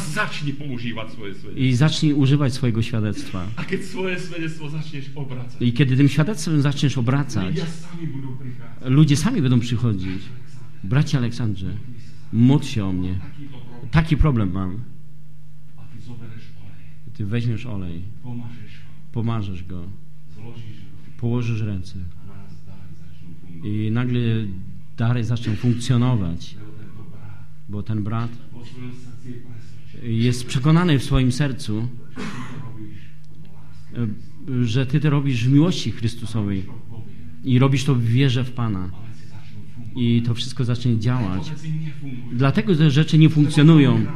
začni používať svoje svedectvo. i zacznij używać swojego świadectwa. A keď svoje svedectvo začneš obracať, I kiedy tym świadectwem zaczniesz obracać, ludzie sami będą przychodzić. Bracie Aleksandrze, módl się o mnie. Taki problem mam. Ty weźmiesz olej, pomarzesz go, położysz ręce i nagle dary zaczną funkcjonować, bo ten brat jest przekonany w swoim sercu, że ty to robisz w miłości Chrystusowej i robisz to w wierze w Pana i to wszystko zacznie działać. Dlatego te rzeczy nie funkcjonują,